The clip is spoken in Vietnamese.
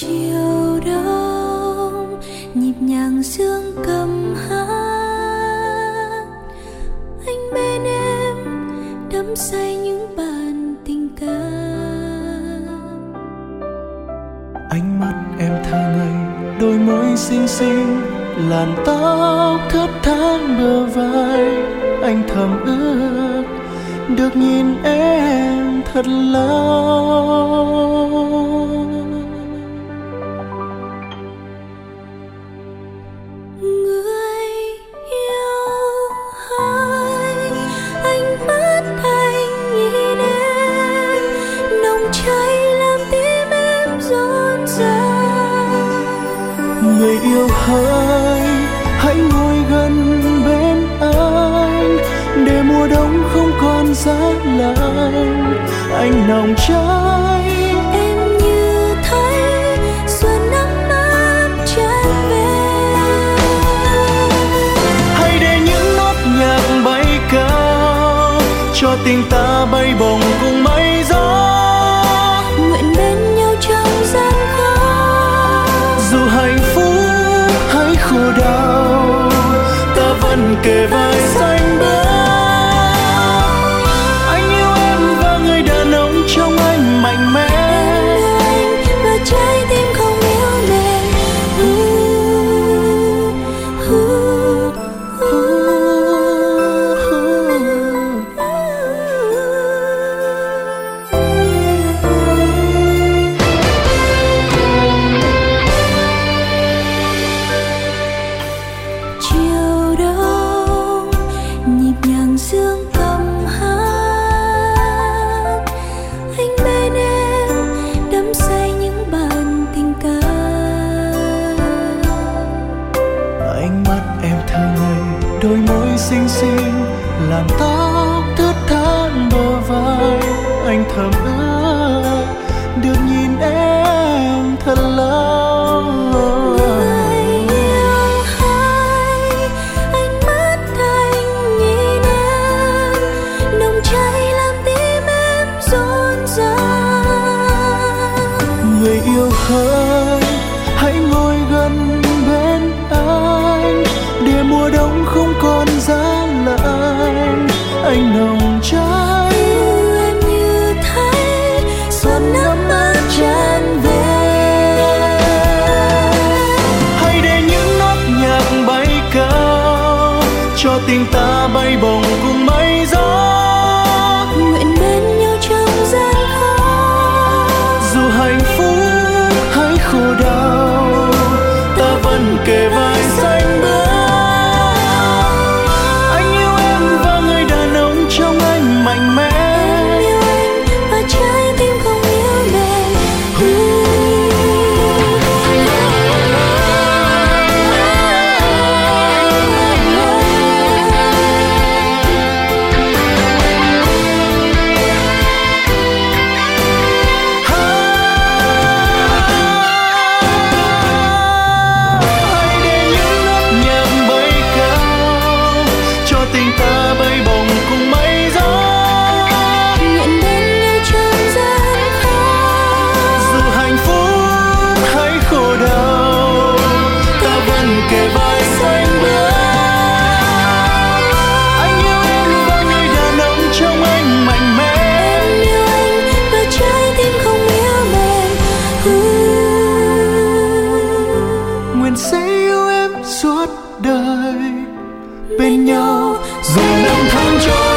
chiều đông, nhịp nhàng sương cầm hát. Anh bên em đắm say những bản tình ca. Ánh mắt em thơ ngây, đôi môi xinh xinh, làn tóc thướt thoáng bờ vai. Anh thầm ước, được nhìn em thật lâu. Người yêu hỡi hãy ngồi gần bên anh để mùa đông không còn giá lạnh anh nồng cháy em như thấy xuân ấm áp tràn về hãy để những nốt nhạc bay cao cho tình ta bay bổng đau ta vẫn kề vai sát. Làn tóc thướt than bờ vai. Anh thầm ước được nhìn em thật lâu. Người yêu hỡi anh mắt anh nhìn em nồng cháy làm tim em rộn ràng người yêu hỡi anh nồng cháy yêu em như thấy xuân ấm áp tràn về. Hãy để những nốt nhạc bay cao cho tình ta bay bổng cùng mây gió. Nguyện bên nhau trong gian khó. Dù hạnh phúc hay khổ đau ta vẫn kề vai kề vai xanh bước anh yêu em như bao người đàn ông trong anh mạnh mẽ. Em yêu anh và trái tim không yếu mềm nguyện sẽ yêu em suốt đời. Bên nhau dù năm tháng trôi.